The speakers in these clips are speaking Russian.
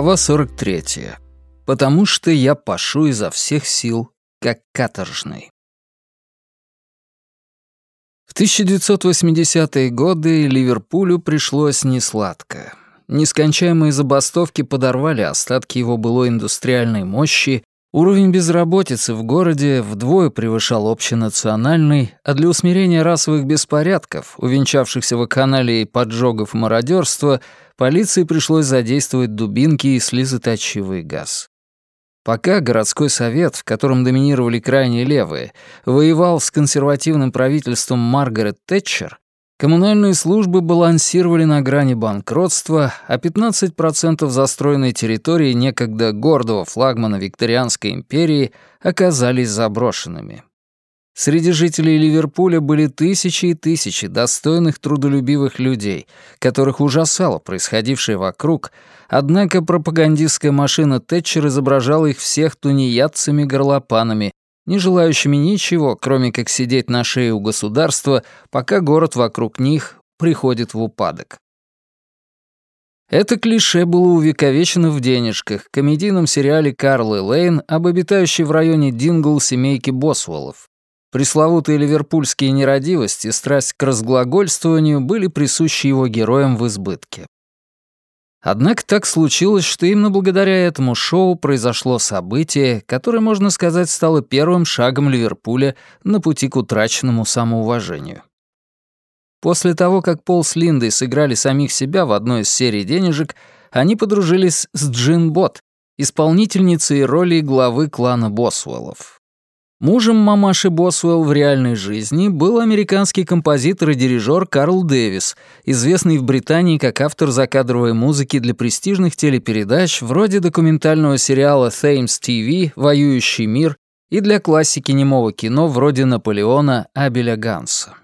Глава 43. Потому что я пашу изо всех сил, как каторжный. В 1980-е годы Ливерпулю пришлось несладко. Нескончаемые забастовки подорвали остатки его былой индустриальной мощи, уровень безработицы в городе вдвое превышал общенациональный, а для усмирения расовых беспорядков, увенчавшихся вакханалией поджогов и мародерства, полиции пришлось задействовать дубинки и слезоточивый газ. Пока городской совет, в котором доминировали крайне левые, воевал с консервативным правительством Маргарет Тэтчер, коммунальные службы балансировали на грани банкротства, а 15% застроенной территории некогда гордого флагмана Викторианской империи оказались заброшенными. Среди жителей Ливерпуля были тысячи и тысячи достойных трудолюбивых людей, которых ужасало происходившее вокруг, однако пропагандистская машина Тэтчер изображала их всех тунеядцами-горлопанами, не желающими ничего, кроме как сидеть на шее у государства, пока город вокруг них приходит в упадок. Это клише было увековечено в денежках, комедийном сериале Карлы Лейн об обитающей в районе Дингл семейке Босвеллов. Пресловутые ливерпульские нерадивость и страсть к разглагольствованию были присущи его героям в избытке. Однако так случилось, что именно благодаря этому шоу произошло событие, которое, можно сказать, стало первым шагом Ливерпуля на пути к утраченному самоуважению. После того, как Пол с Линдой сыграли самих себя в одной из серий денежек, они подружились с Джин Бот, исполнительницей роли главы клана Босвеллов. Мужем мамаши Босвелл в реальной жизни был американский композитор и дирижер Карл Дэвис, известный в Британии как автор закадровой музыки для престижных телепередач вроде документального сериала Thames TV «Воюющий мир» и для классики немого кино вроде Наполеона Абеля Ганса.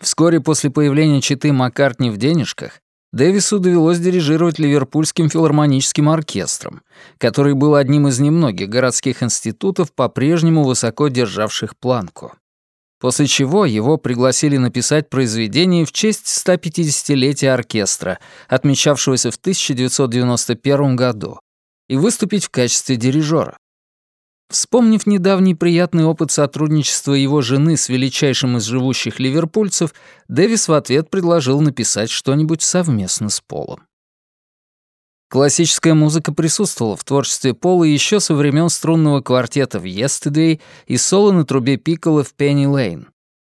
Вскоре после появления читы Маккартни в денежках Дэвису довелось дирижировать Ливерпульским филармоническим оркестром, который был одним из немногих городских институтов, по-прежнему высоко державших планку. После чего его пригласили написать произведение в честь 150-летия оркестра, отмечавшегося в 1991 году, и выступить в качестве дирижера. Вспомнив недавний приятный опыт сотрудничества его жены с величайшим из живущих ливерпульцев, Дэвис в ответ предложил написать что-нибудь совместно с Полом. Классическая музыка присутствовала в творчестве Пола еще со времен струнного квартета в «Yesterday» и соло на трубе пикколо в «Penny Lane».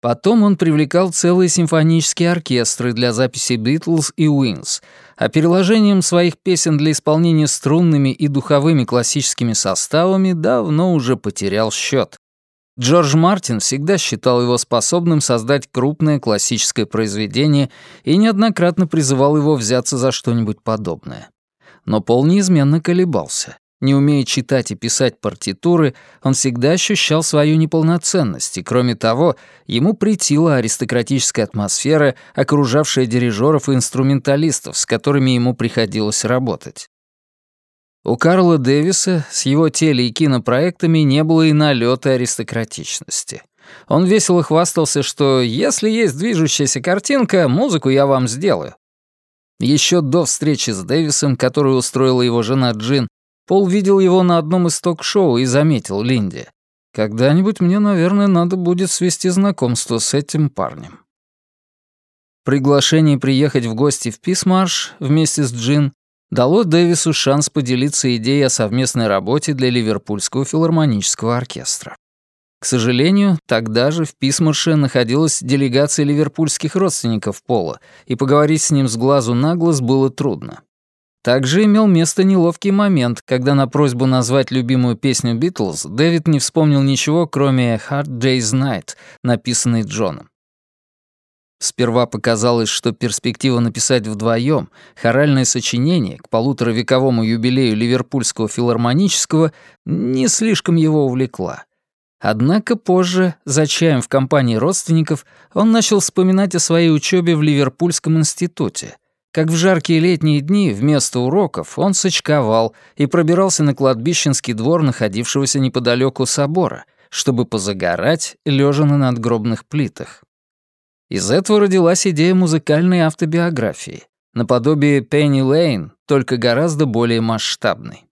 Потом он привлекал целые симфонические оркестры для записи «Битлз» и «Wings», а переложением своих песен для исполнения струнными и духовыми классическими составами давно уже потерял счет. Джордж Мартин всегда считал его способным создать крупное классическое произведение и неоднократно призывал его взяться за что-нибудь подобное. Но Пол неизменно колебался. Не умея читать и писать партитуры, он всегда ощущал свою неполноценность, и, кроме того, ему претила аристократическая атмосфера, окружавшая дирижеров и инструменталистов, с которыми ему приходилось работать. У Карла Дэвиса с его теле- и кинопроектами не было и налета аристократичности. Он весело хвастался, что «если есть движущаяся картинка, музыку я вам сделаю». Еще до встречи с Дэвисом, которую устроила его жена Джин, Пол видел его на одном из ток-шоу и заметил Линде. «Когда-нибудь мне, наверное, надо будет свести знакомство с этим парнем». Приглашение приехать в гости в Писмарш вместе с Джин дало Дэвису шанс поделиться идеей о совместной работе для Ливерпульского филармонического оркестра. К сожалению, тогда же в Писмарше находилась делегация ливерпульских родственников Пола, и поговорить с ним с глазу на глаз было трудно. Также имел место неловкий момент, когда на просьбу назвать любимую песню «Битлз» Дэвид не вспомнил ничего, кроме «Hard Day's Night», написанной Джоном. Сперва показалось, что перспектива написать вдвоем хоральное сочинение к полуторавековому юбилею Ливерпульского филармонического не слишком его увлекла. Однако позже, за чаем в компании родственников, он начал вспоминать о своей учебе в Ливерпульском институте — как в жаркие летние дни вместо уроков он сочковал и пробирался на кладбищенский двор находившегося неподалеку собора, чтобы позагорать, лежа на надгробных плитах. Из этого родилась идея музыкальной автобиографии. наподобие Пенни Лейн, только гораздо более масштабной.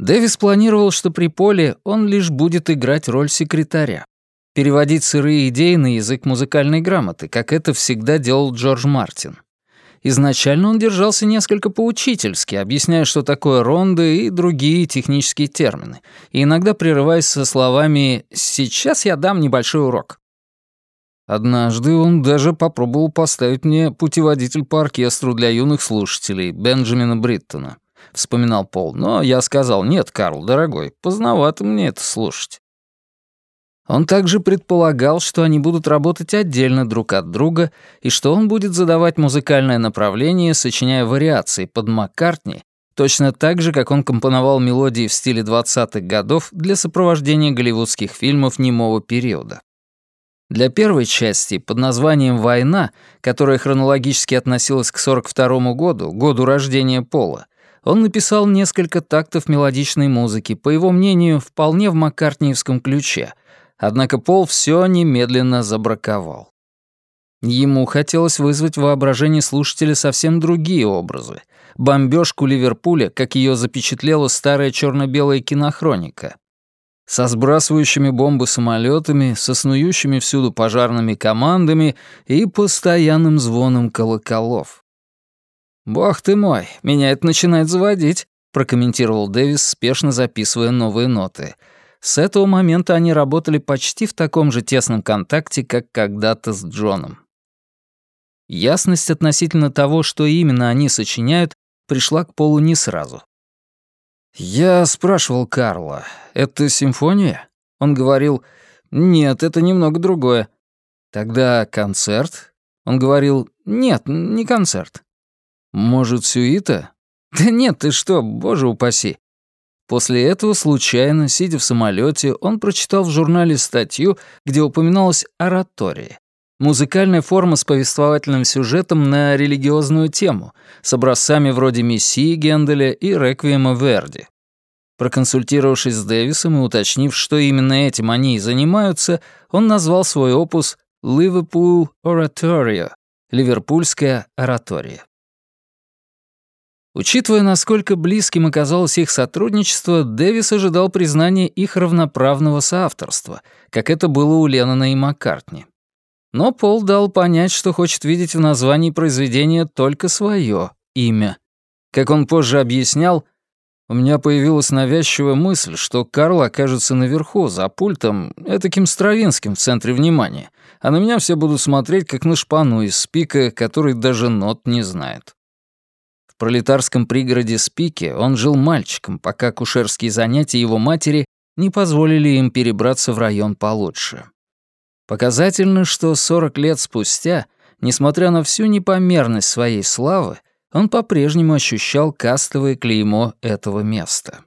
Дэвис планировал, что при Поле он лишь будет играть роль секретаря, переводить сырые идеи на язык музыкальной грамоты, как это всегда делал Джордж Мартин. Изначально он держался несколько поучительски, объясняя, что такое ронды и другие технические термины, и иногда прерываясь со словами «сейчас я дам небольшой урок». Однажды он даже попробовал поставить мне путеводитель по оркестру для юных слушателей Бенджамина Бриттона. — вспоминал Пол. «Но я сказал, нет, Карл, дорогой, поздновато мне это слушать». Он также предполагал, что они будут работать отдельно друг от друга и что он будет задавать музыкальное направление, сочиняя вариации под Маккартни, точно так же, как он компоновал мелодии в стиле 20-х годов для сопровождения голливудских фильмов немого периода. Для первой части под названием «Война», которая хронологически относилась к 42 году, году рождения Пола, он написал несколько тактов мелодичной музыки, по его мнению, вполне в маккартниевском ключе, однако Пол все немедленно забраковал. Ему хотелось вызвать в воображении слушателя совсем другие образы. Бомбежку Ливерпуля, как ее запечатлела старая черно белая кинохроника. Со сбрасывающими бомбы самолетами, со снующими всюду пожарными командами и постоянным звоном колоколов. «Бог ты мой, меня это начинает заводить», — прокомментировал Дэвис, спешно записывая новые ноты. С этого момента они работали почти в таком же тесном контакте, как когда-то с Джоном. Ясность относительно того, что именно они сочиняют, пришла к Полу не сразу. «Я спрашивал Карла, это симфония?» Он говорил, «Нет, это немного другое». «Тогда концерт?» Он говорил, «Нет, не концерт». Может, сюита? Да нет, ты что, боже упаси. После этого, случайно, сидя в самолете, он прочитал в журнале статью, где упоминалась оратория. Музыкальная форма с повествовательным сюжетом на религиозную тему, с образцами вроде «Мессии» Генделя и «Реквиема Верди». Проконсультировавшись с Дэвисом и уточнив, что именно этим они и занимаются, он назвал свой опус «Liverpool Oratorio» — «Ливерпульская оратория». Учитывая, насколько близким оказалось их сотрудничество, Дэвис ожидал признания их равноправного соавторства, как это было у Леннона и Маккартни. Но Пол дал понять, что хочет видеть в названии произведения только свое имя. Как он позже объяснял, у меня появилась навязчивая мысль, что Карл окажется наверху, за пультом, этаким Стравинским в центре внимания, а на меня все будут смотреть, как на шпану из спика, который даже нот не знает. В пролетарском пригороде Спике он жил мальчиком, пока кушерские занятия его матери не позволили им перебраться в район получше. Показательно, что 40 лет спустя, несмотря на всю непомерность своей славы, он по-прежнему ощущал кастовое клеймо этого места.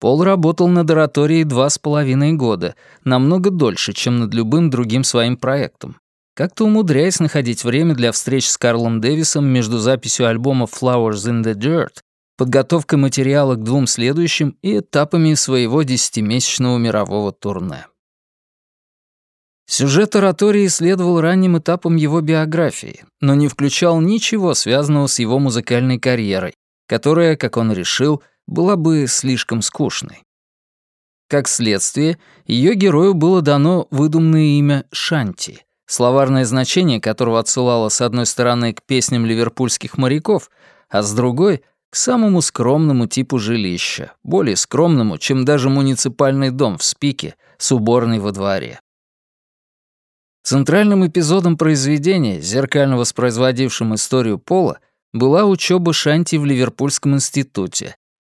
Пол работал над ораторией два с половиной года, намного дольше, чем над любым другим своим проектом как-то умудряясь находить время для встреч с Карлом Дэвисом между записью альбома «Flowers in the Dirt», подготовкой материала к двум следующим и этапами своего десятимесячного мирового турне. Сюжет оратории следовал ранним этапам его биографии, но не включал ничего связанного с его музыкальной карьерой, которая, как он решил, была бы слишком скучной. Как следствие, ее герою было дано выдуманное имя Шанти, словарное значение которого отсылало с одной стороны к песням ливерпульских моряков, а с другой — к самому скромному типу жилища, более скромному, чем даже муниципальный дом в Спике с уборной во дворе. Центральным эпизодом произведения, зеркально воспроизводившим историю Пола, была учеба Шанти в Ливерпульском институте,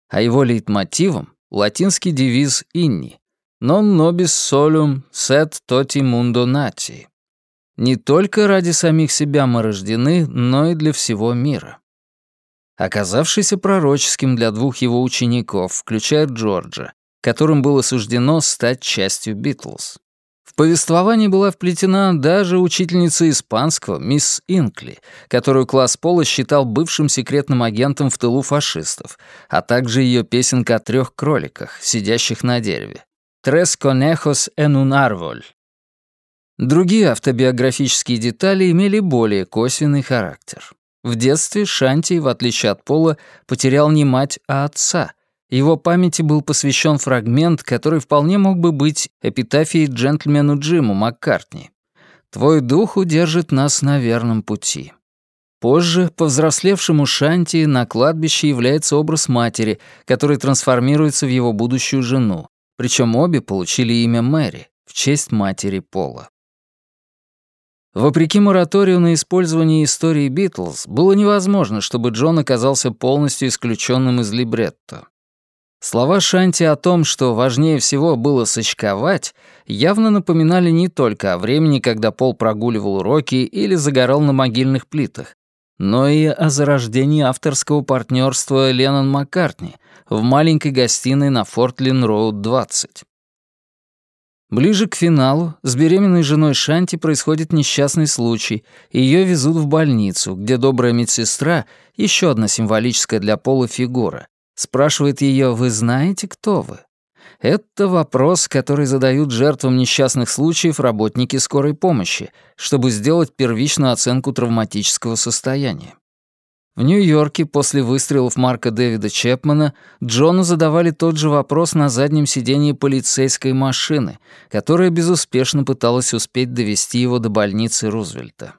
а его лейтмотивом — латинский девиз Инни «Non nobis solum sed toti mundo nati» Не только ради самих себя мы рождены, но и для всего мира. Оказавшийся пророческим для двух его учеников, включая Джорджа, которым было суждено стать частью Битлз. В повествование была вплетена даже учительница испанского, мисс Инкли, которую класс Пола считал бывшим секретным агентом в тылу фашистов, а также ее песенка о трех кроликах, сидящих на дереве. «Tres conejos en un árbol» Другие автобиографические детали имели более косвенный характер. В детстве Шанти, в отличие от Пола, потерял не мать, а отца. Его памяти был посвящен фрагмент, который вполне мог бы быть эпитафией джентльмену Джиму Маккартни. «Твой дух удержит нас на верном пути». Позже, повзрослевшему Шанти, на кладбище является образ матери, который трансформируется в его будущую жену, причем обе получили имя Мэри в честь матери Пола. Вопреки мораторию на использование истории Битлз, было невозможно, чтобы Джон оказался полностью исключенным из либретто. Слова Шанти о том, что важнее всего было сочковать, явно напоминали не только о времени, когда Пол прогуливал уроки или загорал на могильных плитах, но и о зарождении авторского партнерства Леннон Маккартни в маленькой гостиной на Фортлин-Роуд 20. Ближе к финалу с беременной женой Шанти происходит несчастный случай, и ее везут в больницу, где добрая медсестра, еще одна символическая для Пола фигура, спрашивает ее «Вы знаете, кто вы?» Это вопрос, который задают жертвам несчастных случаев работники скорой помощи, чтобы сделать первичную оценку травматического состояния. В Нью-Йорке после выстрелов Марка Дэвида Чепмана Джону задавали тот же вопрос на заднем сидении полицейской машины, которая безуспешно пыталась успеть довести его до больницы Рузвельта.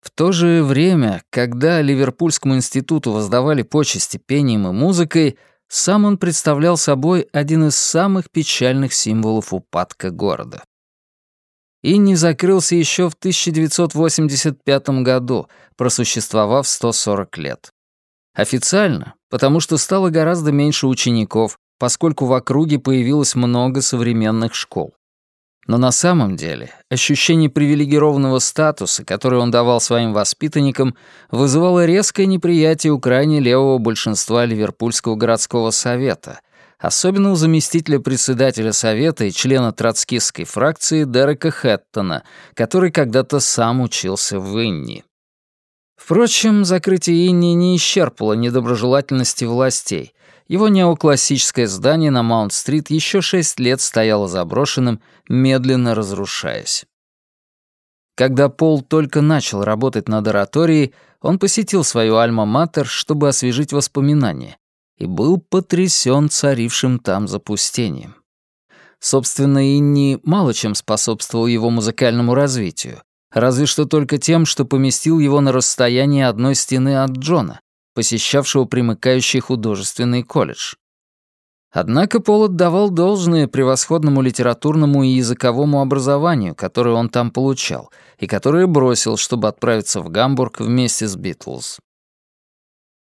В то же время, когда Ливерпульскому институту воздавали почести пением и музыкой, сам он представлял собой один из самых печальных символов упадка города и не закрылся еще в 1985 году, просуществовав 140 лет. Официально, потому что стало гораздо меньше учеников, поскольку в округе появилось много современных школ. Но на самом деле ощущение привилегированного статуса, который он давал своим воспитанникам, вызывало резкое неприятие у крайне левого большинства Ливерпульского городского совета, особенно у заместителя председателя Совета и члена троцкистской фракции Дерека Хэттона, который когда-то сам учился в Инни. Впрочем, закрытие Инни не исчерпало недоброжелательности властей. Его неоклассическое здание на Маунт-стрит еще шесть лет стояло заброшенным, медленно разрушаясь. Когда Пол только начал работать над ораторией, он посетил свою альма-матер, чтобы освежить воспоминания, и был потрясен царившим там запустением. Собственно, Инни мало чем способствовал его музыкальному развитию, разве что только тем, что поместил его на расстоянии одной стены от Джона, посещавшего примыкающий художественный колледж. Однако Пол отдавал должное превосходному литературному и языковому образованию, которое он там получал, и которое бросил, чтобы отправиться в Гамбург вместе с Битлз.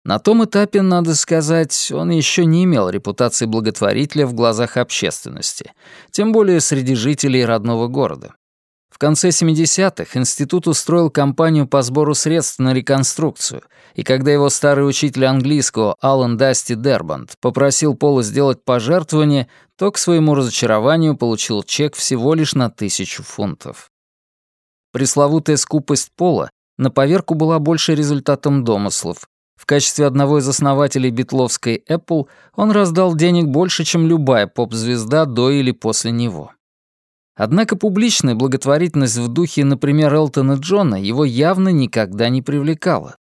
На том этапе, надо сказать, он еще не имел репутации благотворителя в глазах общественности, тем более среди жителей родного города. В конце 70-х институт устроил кампанию по сбору средств на реконструкцию, и когда его старый учитель английского Алан Дасти Дербанд попросил Пола сделать пожертвование, то к своему разочарованию получил чек всего лишь на тысячу фунтов. Пресловутая скупость Пола на поверку была больше результатом домыслов, в качестве одного из основателей битловской Apple он раздал денег больше, чем любая поп-звезда до или после него. Однако публичная благотворительность в духе, например, Элтона Джона его явно никогда не привлекала.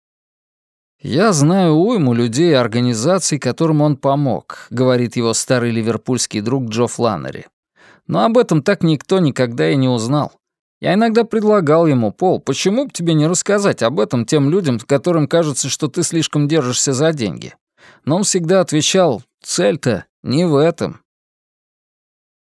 «Я знаю уйму людей и организаций, которым он помог», — говорит его старый ливерпульский друг Джо Фланнери. «Но об этом так никто никогда и не узнал. Я иногда предлагал ему, Пол, почему бы тебе не рассказать об этом тем людям, которым кажется, что ты слишком держишься за деньги? Но он всегда отвечал, цель-то не в этом.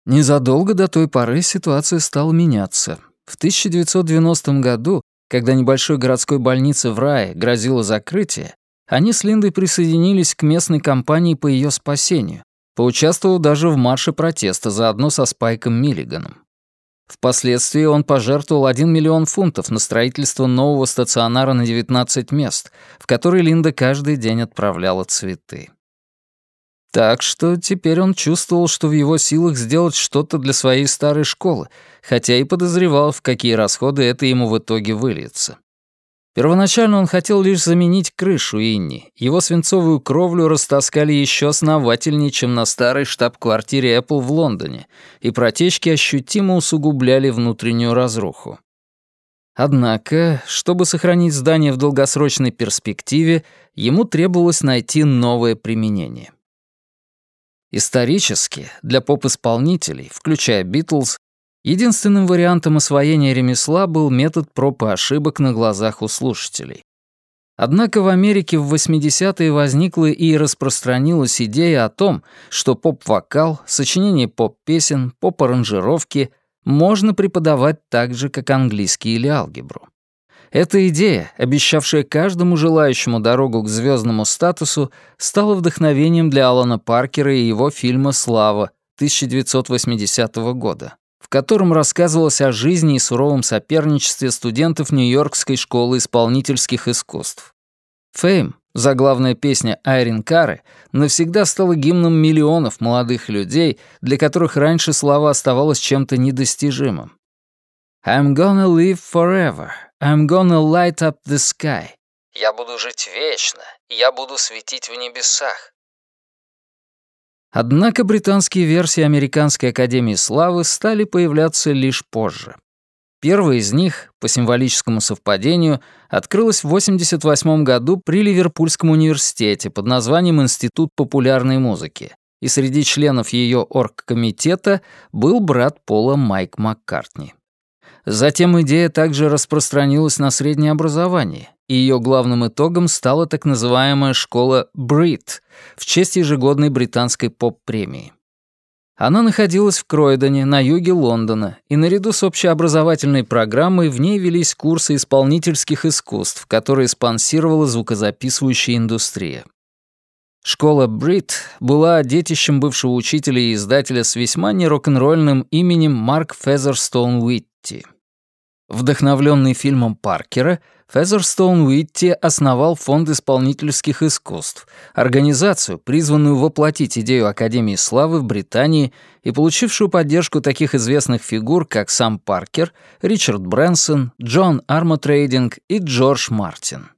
Незадолго до той поры ситуация стала меняться. В 1990 году, когда небольшой городской больнице в Рае грозило закрытие, они с Линдой присоединились к местной кампании по ее спасению, поучаствовав даже в марше протеста заодно со Спайком Миллиганом. Впоследствии он пожертвовал 1 миллион фунтов на строительство нового стационара на 19 мест, в который Линда каждый день отправляла цветы. Так что теперь он чувствовал, что в его силах сделать что-то для своей старой школы, хотя и подозревал, в какие расходы это ему в итоге выльется. Первоначально он хотел лишь заменить крышу Инни. Его свинцовую кровлю растаскали еще основательнее, чем на старой штаб-квартире Apple в Лондоне, и протечки ощутимо усугубляли внутреннюю разруху. Однако, чтобы сохранить здание в долгосрочной перспективе, ему требовалось найти новое применение. Исторически, для поп-исполнителей, включая Битлз, единственным вариантом освоения ремесла был метод проб и ошибок на глазах у слушателей. Однако в Америке в 80-е возникла и распространилась идея о том, что поп-вокал, сочинение поп-песен, поп-аранжировки можно преподавать так же, как английский или алгебру. Эта идея, обещавшая каждому желающему дорогу к звездному статусу, стала вдохновением для Алана Паркера и его фильма «Слава» 1980 года, в котором рассказывалось о жизни и суровом соперничестве студентов Нью-Йоркской школы исполнительских искусств. «Фейм», заглавная песня Айрин Кары, навсегда стала гимном миллионов молодых людей, для которых раньше слава оставалась чем-то недостижимым. «I'm gonna live forever», I'm gonna light up the sky. Я буду жить вечно, я буду светить в небесах. Однако британские версии Американской Академии Славы стали появляться лишь позже. Первая из них, по символическому совпадению, открылась в 1988 году при Ливерпульском университете под названием Институт популярной музыки, и среди членов ее оргкомитета был брат Пола Майк Маккартни. Затем идея также распространилась на среднее образование, и ее главным итогом стала так называемая школа Брит в честь ежегодной британской поп-премии. Она находилась в Кройдоне, на юге Лондона, и наряду с общеобразовательной программой в ней велись курсы исполнительских искусств, которые спонсировала звукозаписывающая индустрия. Школа Брит была детищем бывшего учителя и издателя с весьма не рок-н-ролльным именем Марк Фезерстоун Уитти. Вдохновленный фильмом Паркера, Фезерстоун Уитти основал Фонд исполнительских искусств, организацию, призванную воплотить идею Академии славы в Британии и получившую поддержку таких известных фигур, как сам Паркер, Ричард Брэнсон, Джон Армотрейдинг и Джордж Мартин.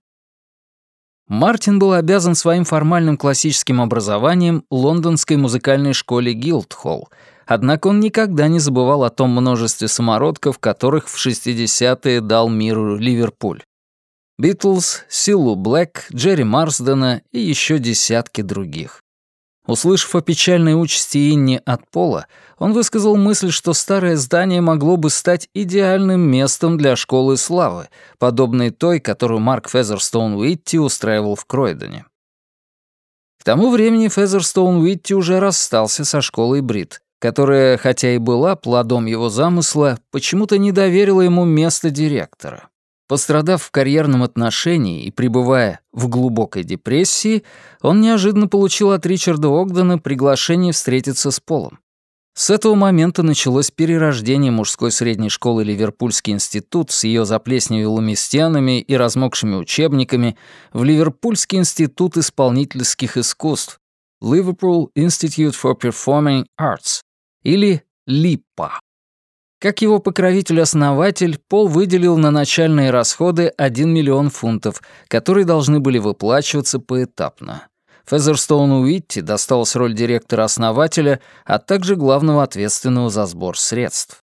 Мартин был обязан своим формальным классическим образованием лондонской музыкальной школе Гилдхолл, Однако он никогда не забывал о том множестве самородков, которых в 60-е дал миру Ливерпуль. Битлз, Силу Блэк, Джерри Марсдена и еще десятки других. Услышав о печальной участи Инни от Пола, он высказал мысль, что старое здание могло бы стать идеальным местом для школы славы, подобной той, которую Марк Фезерстоун Уитти устраивал в Кройдоне. К тому времени Фезерстоун Уитти уже расстался со школой Брит, которая, хотя и была плодом его замысла, почему-то не доверила ему место директора. Пострадав в карьерном отношении и пребывая в глубокой депрессии, он неожиданно получил от Ричарда Огдена приглашение встретиться с Полом. С этого момента началось перерождение мужской средней школы Ливерпульский институт с ее заплесневелыми стенами и размокшими учебниками в Ливерпульский институт исполнительских искусств Liverpool Institute for Performing Arts, или ЛИПА. Как его покровитель-основатель, Пол выделил на начальные расходы 1 миллион фунтов, которые должны были выплачиваться поэтапно. Фезерстоуну Уитти досталась роль директора-основателя, а также главного ответственного за сбор средств.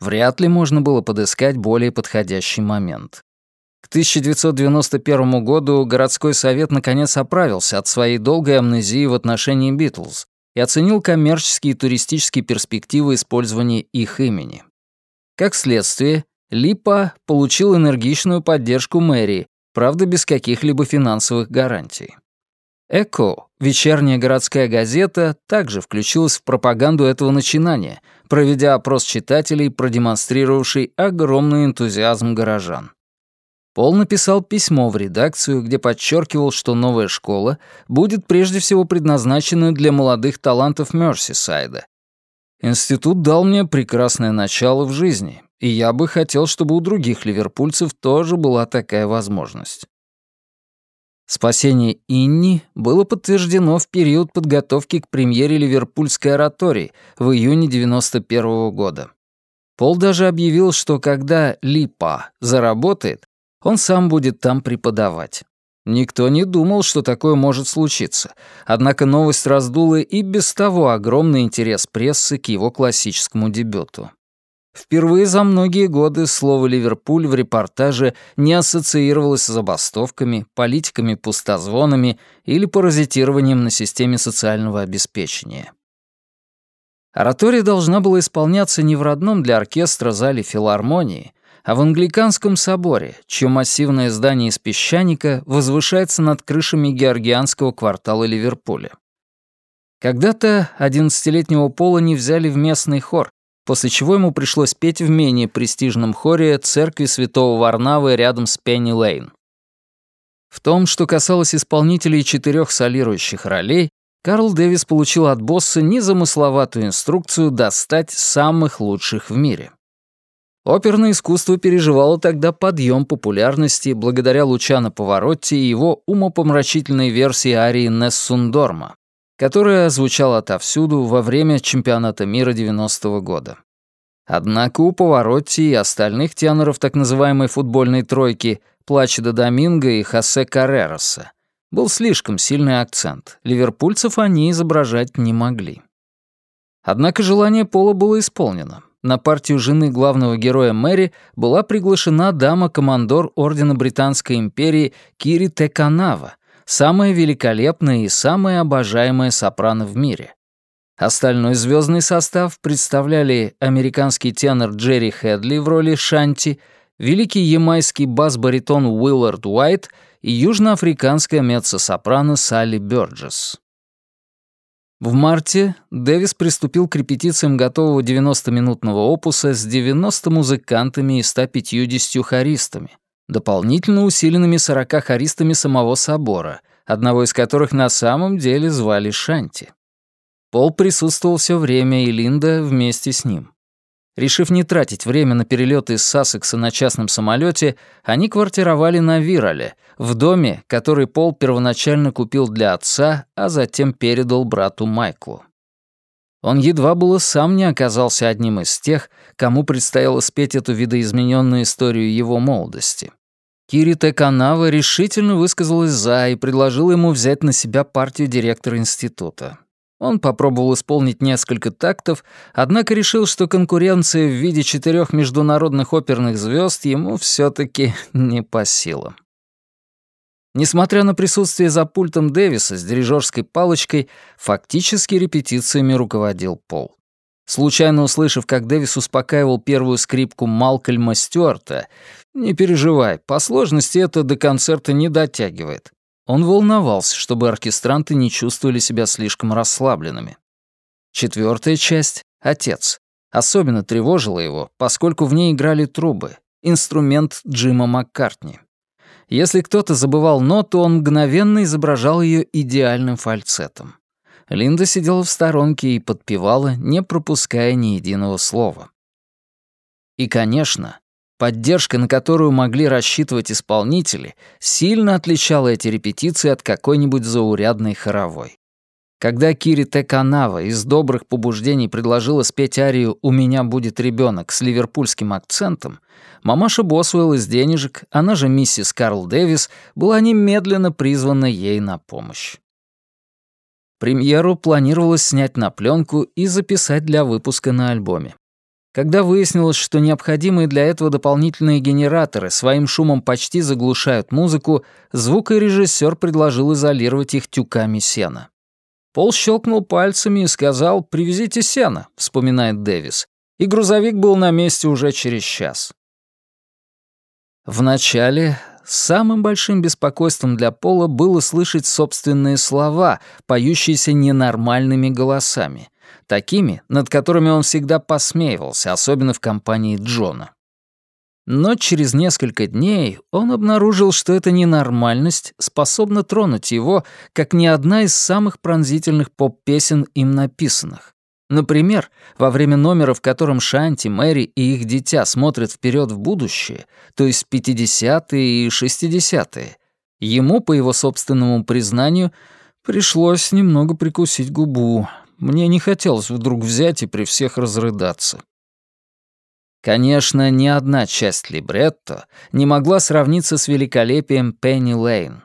Вряд ли можно было подыскать более подходящий момент. К 1991 году городской совет наконец оправился от своей долгой амнезии в отношении Битлз, и оценил коммерческие и туристические перспективы использования их имени. Как следствие, Липа получил энергичную поддержку мэрии, правда, без каких-либо финансовых гарантий. «Эко», вечерняя городская газета, также включилась в пропаганду этого начинания, проведя опрос читателей, продемонстрировавший огромный энтузиазм горожан. Пол написал письмо в редакцию, где подчеркивал, что новая школа будет прежде всего предназначена для молодых талантов Мерсисайда. Институт дал мне прекрасное начало в жизни, и я бы хотел, чтобы у других ливерпульцев тоже была такая возможность. Спасение Инни было подтверждено в период подготовки к премьере Ливерпульской оратории в июне 91 -го года. Пол даже объявил, что когда Липа заработает, Он сам будет там преподавать. Никто не думал, что такое может случиться, однако новость раздула и без того огромный интерес прессы к его классическому дебюту. Впервые за многие годы слово «Ливерпуль» в репортаже не ассоциировалось с забастовками, политиками-пустозвонами или паразитированием на системе социального обеспечения. Оратория должна была исполняться не в родном для оркестра зале филармонии, а в Англиканском соборе, чье массивное здание из песчаника возвышается над крышами георгианского квартала Ливерпуля. Когда-то одиннадцатилетнего Пола не взяли в местный хор, после чего ему пришлось петь в менее престижном хоре церкви святого Варнавы рядом с Пенни Лейн. В том, что касалось исполнителей четырех солирующих ролей, Карл Дэвис получил от босса незамысловатую инструкцию достать самых лучших в мире. Оперное искусство переживало тогда подъем популярности благодаря Лучано Поворотти и его умопомрачительной версии арии Нессундорма, которая звучала отовсюду во время чемпионата мира 90-го года. Однако у Поворотти и остальных теноров так называемой футбольной тройки Плачеда Доминго и Хосе Каррероса был слишком сильный акцент. Ливерпульцев они изображать не могли. Однако желание Пола было исполнено. На партию жены главного героя Мэри была приглашена дама-командор Ордена Британской империи Кири Теканава, самая великолепная и самая обожаемая сопрано в мире. Остальной звездный состав представляли американский тенор Джерри Хедли в роли Шанти, великий ямайский бас-баритон Уиллард Уайт и южноафриканская меццо-сопрано Салли Бёрджес. В марте Дэвис приступил к репетициям готового 90-минутного опуса с 90 музыкантами и 150 хористами, дополнительно усиленными 40 хористами самого собора, одного из которых на самом деле звали Шанти. Пол присутствовал все время, и Линда вместе с ним. Решив не тратить время на перелеты из Сассекса на частном самолете, они квартировали на Вирале, в доме, который Пол первоначально купил для отца, а затем передал брату Майклу. Он едва было сам не оказался одним из тех, кому предстояло спеть эту видоизмененную историю его молодости. Кирита Канава решительно высказалась «за» и предложила ему взять на себя партию директора института. Он попробовал исполнить несколько тактов, однако решил, что конкуренция в виде четырех международных оперных звезд ему все таки не по силам. Несмотря на присутствие за пультом Дэвиса с дирижерской палочкой, фактически репетициями руководил Пол. Случайно услышав, как Дэвис успокаивал первую скрипку Малкольма Стюарта, «Не переживай, по сложности это до концерта не дотягивает». Он волновался, чтобы оркестранты не чувствовали себя слишком расслабленными. Четвертая часть — «Отец». Особенно тревожила его, поскольку в ней играли трубы, инструмент Джима Маккартни. Если кто-то забывал ноту, он мгновенно изображал ее идеальным фальцетом. Линда сидела в сторонке и подпевала, не пропуская ни единого слова. И, конечно, поддержка, на которую могли рассчитывать исполнители, сильно отличала эти репетиции от какой-нибудь заурядной хоровой. Когда Кири Теканава из добрых побуждений предложила спеть арию «У меня будет ребенок с ливерпульским акцентом, мамаша Босуэлл из денежек, она же миссис Карл Дэвис, была немедленно призвана ей на помощь. Премьеру планировалось снять на пленку и записать для выпуска на альбоме. Когда выяснилось, что необходимые для этого дополнительные генераторы своим шумом почти заглушают музыку, звукорежиссер предложил изолировать их тюками сена. Пол щелкнул пальцами и сказал «Привезите сено», — вспоминает Дэвис, и грузовик был на месте уже через час. Вначале Самым большим беспокойством для Пола было слышать собственные слова, поющиеся ненормальными голосами, такими, над которыми он всегда посмеивался, особенно в компании Джона. Но через несколько дней он обнаружил, что эта ненормальность способна тронуть его, как ни одна из самых пронзительных поп-песен им написанных. Например, во время номера, в котором Шанти, Мэри и их дитя смотрят вперед в будущее, то есть 50-е и 60-е, ему, по его собственному признанию, пришлось немного прикусить губу. Мне не хотелось вдруг взять и при всех разрыдаться. Конечно, ни одна часть либретто не могла сравниться с великолепием Пенни Лейн.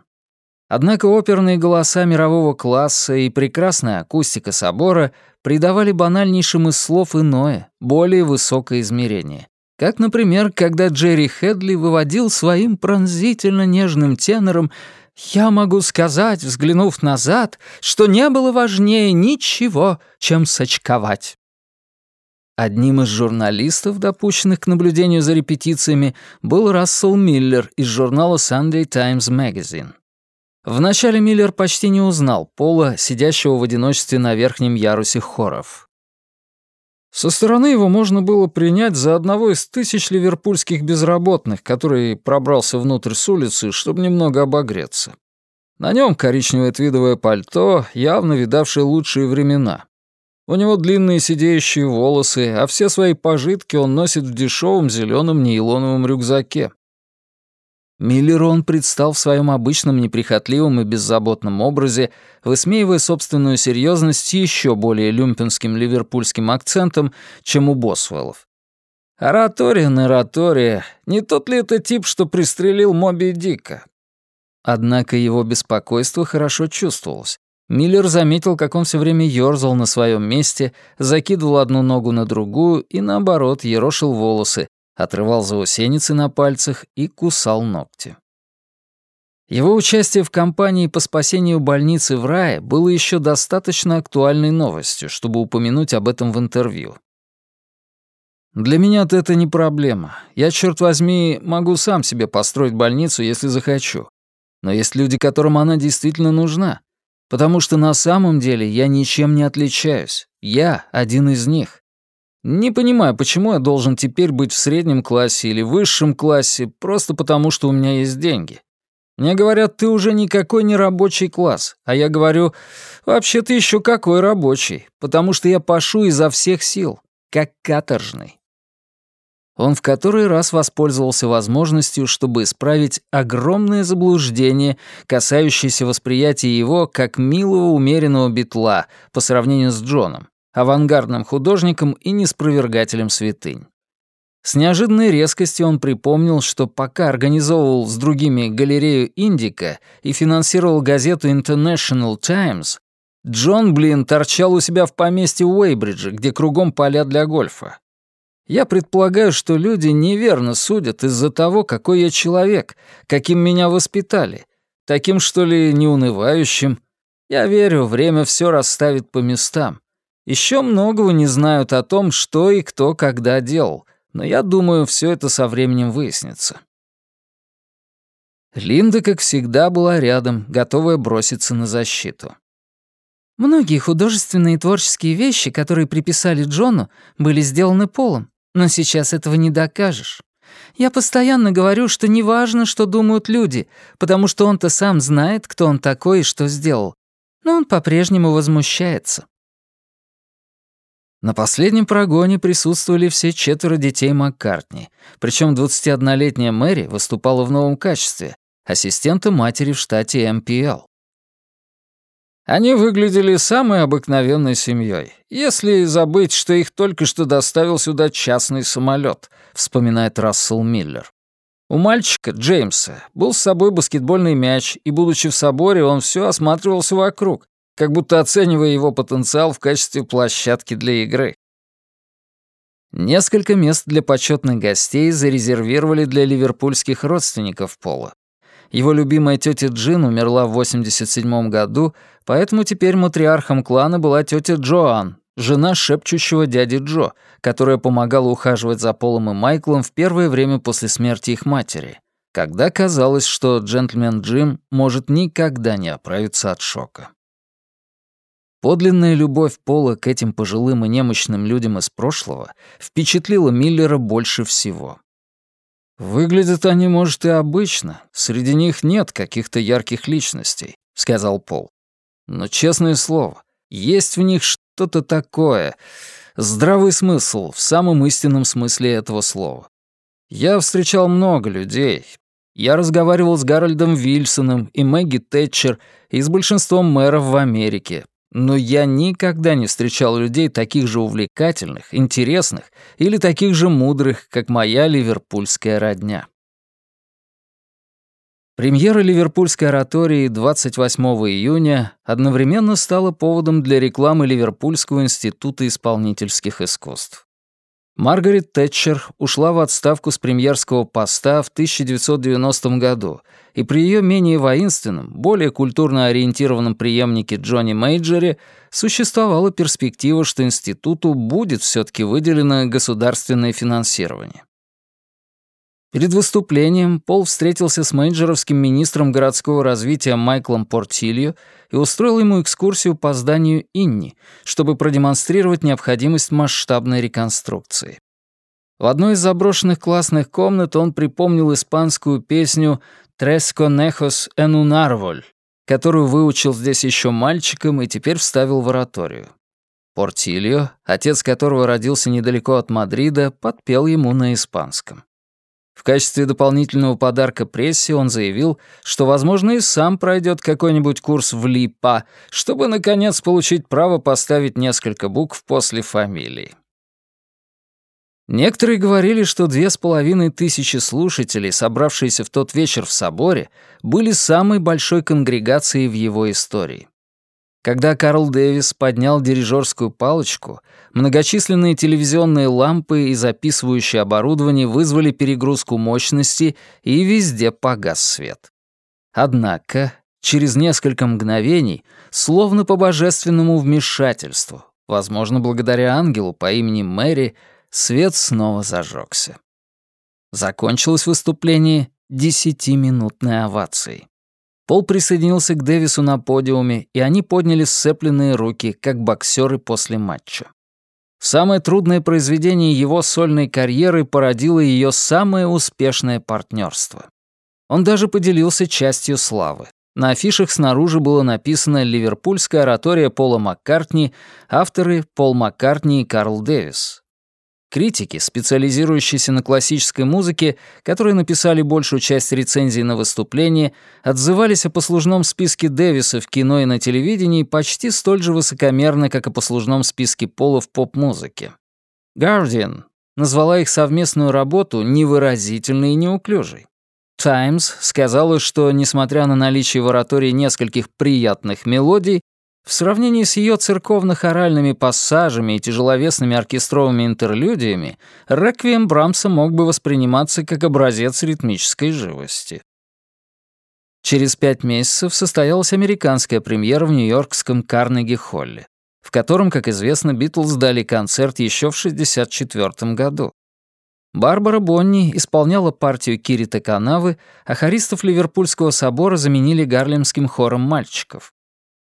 Однако оперные голоса мирового класса и прекрасная акустика собора придавали банальнейшим из слов иное, более высокое измерение. Как, например, когда Джерри Хедли выводил своим пронзительно нежным тенором «Я могу сказать, взглянув назад, что не было важнее ничего, чем сочковать». Одним из журналистов, допущенных к наблюдению за репетициями, был Рассел Миллер из журнала Sunday Times Magazine. Вначале Миллер почти не узнал Пола, сидящего в одиночестве на верхнем ярусе хоров. Со стороны его можно было принять за одного из тысяч ливерпульских безработных, который пробрался внутрь с улицы, чтобы немного обогреться. На нем коричневое твидовое пальто, явно видавшее лучшие времена. У него длинные сидеющие волосы, а все свои пожитки он носит в дешевом зеленом нейлоновом рюкзаке. Миллеру он предстал в своем обычном неприхотливом и беззаботном образе, высмеивая собственную серьезность еще более люмпинским ливерпульским акцентом, чем у Босвеллов. «Оратория на оратория. Не тот ли это тип, что пристрелил Моби Дика?» Однако его беспокойство хорошо чувствовалось. Миллер заметил, как он все время ёрзал на своем месте, закидывал одну ногу на другую и, наоборот, ерошил волосы, отрывал заусеницы на пальцах и кусал ногти. Его участие в кампании по спасению больницы в рае было еще достаточно актуальной новостью, чтобы упомянуть об этом в интервью. «Для меня-то это не проблема. Я, черт возьми, могу сам себе построить больницу, если захочу. Но есть люди, которым она действительно нужна. Потому что на самом деле я ничем не отличаюсь. Я один из них. Не понимаю, почему я должен теперь быть в среднем классе или высшем классе, просто потому что у меня есть деньги. Мне говорят, ты уже никакой не рабочий класс, а я говорю, вообще ты еще какой рабочий, потому что я пашу изо всех сил, как каторжный. Он в который раз воспользовался возможностью, чтобы исправить огромное заблуждение, касающееся восприятия его как милого умеренного битла по сравнению с Джоном авангардным художником и неспровергателем святынь. С неожиданной резкостью он припомнил, что пока организовывал с другими галерею «Индика» и финансировал газету «International Times», Джон, блин, торчал у себя в поместье Уэйбриджа, где кругом поля для гольфа. Я предполагаю, что люди неверно судят из-за того, какой я человек, каким меня воспитали. Таким, что ли, неунывающим. Я верю, время все расставит по местам. Еще многого не знают о том, что и кто когда делал, но я думаю, все это со временем выяснится. Линда, как всегда, была рядом, готовая броситься на защиту. Многие художественные и творческие вещи, которые приписали Джону, были сделаны Полом, но сейчас этого не докажешь. Я постоянно говорю, что неважно, что думают люди, потому что он-то сам знает, кто он такой и что сделал. Но он по-прежнему возмущается. На последнем прогоне присутствовали все четверо детей Маккартни, причем 21-летняя Мэри выступала в новом качестве — ассистента матери в штате МПЛ. Они выглядели самой обыкновенной семьей, если забыть, что их только что доставил сюда частный самолет, вспоминает Рассел Миллер. У мальчика, Джеймса, был с собой баскетбольный мяч, и, будучи в соборе, он все осматривался вокруг, как будто оценивая его потенциал в качестве площадки для игры. Несколько мест для почетных гостей зарезервировали для ливерпульских родственников Пола. Его любимая тетя Джин умерла в 87 году, поэтому теперь матриархом клана была тетя Джоан, жена шепчущего дяди Джо, которая помогала ухаживать за Полом и Майклом в первое время после смерти их матери, когда казалось, что джентльмен Джим может никогда не оправиться от шока. Подлинная любовь Пола к этим пожилым и немощным людям из прошлого впечатлила Миллера больше всего. «Выглядят они, может, и обычно. Среди них нет каких-то ярких личностей», — сказал Пол. «Но, честное слово, есть в них что-то такое. Здравый смысл в самом истинном смысле этого слова. Я встречал много людей. Я разговаривал с Гарольдом Вильсоном и Мэгги Тэтчер и с большинством мэров в Америке, но я никогда не встречал людей таких же увлекательных, интересных или таких же мудрых, как моя ливерпульская родня. Премьера ливерпульской оратории 28 июня одновременно стала поводом для рекламы Ливерпульского института исполнительских искусств. Маргарет Тэтчер ушла в отставку с премьерского поста в 1990 году, и при ее менее воинственном, более культурно ориентированном преемнике Джонни Мейджере существовала перспектива, что институту будет все таки выделено государственное финансирование. Перед выступлением Пол встретился с менеджеровским министром городского развития Майклом Портилью и устроил ему экскурсию по зданию Инни, чтобы продемонстрировать необходимость масштабной реконструкции. В одной из заброшенных классных комнат он припомнил испанскую песню «Tres conejos en un árbol», которую выучил здесь еще мальчиком и теперь вставил в ораторию. Портильо, отец которого родился недалеко от Мадрида, подпел ему на испанском. В качестве дополнительного подарка прессе он заявил, что, возможно, и сам пройдет какой-нибудь курс в ЛИПА, чтобы, наконец, получить право поставить несколько букв после фамилии. Некоторые говорили, что две с половиной тысячи слушателей, собравшиеся в тот вечер в соборе, были самой большой конгрегацией в его истории. Когда Карл Дэвис поднял дирижерскую палочку, многочисленные телевизионные лампы и записывающее оборудование вызвали перегрузку мощности, и везде погас свет. Однако, через несколько мгновений, словно по божественному вмешательству, возможно, благодаря ангелу по имени Мэри, свет снова зажегся. Закончилось выступление десятиминутной овацией. Пол присоединился к Дэвису на подиуме, и они подняли сцепленные руки, как боксеры после матча. Самое трудное произведение его сольной карьеры породило ее самое успешное партнерство. Он даже поделился частью славы. На афишах снаружи было написано «Ливерпульская оратория Пола Маккартни», авторы Пол Маккартни и Карл Дэвис. Критики, специализирующиеся на классической музыке, которые написали большую часть рецензий на выступление, отзывались о послужном списке Дэвиса в кино и на телевидении почти столь же высокомерно, как о послужном списке Пола в поп-музыке. Guardian назвала их совместную работу невыразительной и неуклюжей. Times сказала, что, несмотря на наличие в оратории нескольких приятных мелодий, в сравнении с ее церковно-хоральными пассажами и тяжеловесными оркестровыми интерлюдиями, реквием Брамса мог бы восприниматься как образец ритмической живости. Через пять месяцев состоялась американская премьера в нью-йоркском Карнеги-Холле, в котором, как известно, Битлз дали концерт еще в 1964 году. Барбара Бонни исполняла партию Кирита Канавы, а хористов Ливерпульского собора заменили гарлемским хором мальчиков.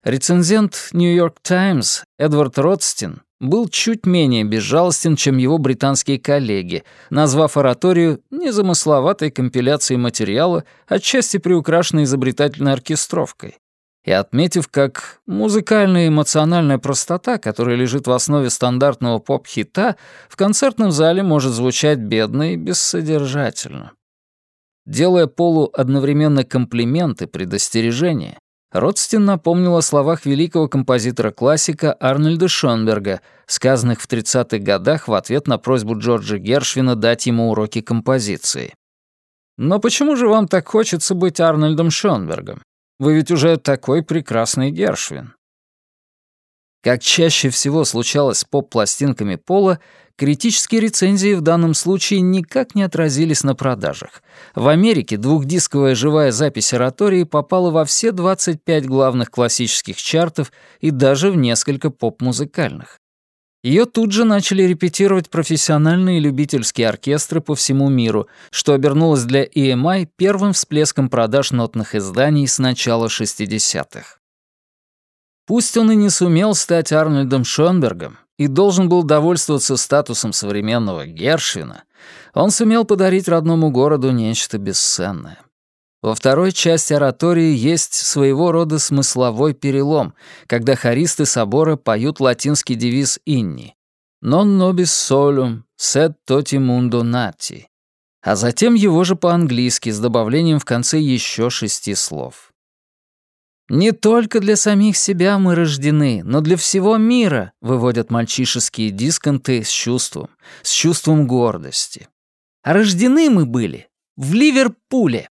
Рецензент York Times Эдвард Ротстин был чуть менее безжалостен, чем его британские коллеги, назвав ораторию незамысловатой компиляцией материала, отчасти приукрашенной изобретательной оркестровкой, и отметив, как музыкальная и эмоциональная простота, которая лежит в основе стандартного поп-хита, в концертном зале может звучать бедно и бессодержательно. Делая Полу одновременно комплименты, предостережения, Ротстин напомнил о словах великого композитора-классика Арнольда Шонберга, сказанных в 30-х годах в ответ на просьбу Джорджа Гершвина дать ему уроки композиции. «Но почему же вам так хочется быть Арнольдом Шонбергом? Вы ведь уже такой прекрасный Гершвин». Как чаще всего случалось с поп-пластинками Пола, Критические рецензии в данном случае никак не отразились на продажах. В Америке двухдисковая живая запись оратории попала во все 25 главных классических чартов и даже в несколько поп-музыкальных. Ее тут же начали репетировать профессиональные любительские оркестры по всему миру, что обернулось для EMI первым всплеском продаж нотных изданий с начала 60-х. Пусть он и не сумел стать Арнольдом Шонбергом, и должен был довольствоваться статусом современного Гершвина, он сумел подарить родному городу нечто бесценное. Во второй части оратории есть своего рода смысловой перелом, когда хористы собора поют латинский девиз Инни «Non nobis solum, sed toti mundo nati», а затем его же по-английски с добавлением в конце еще шести слов. Не только для самих себя мы рождены, но для всего мира, выводят мальчишеские дисконты с чувством, с чувством гордости. А рождены мы были в Ливерпуле.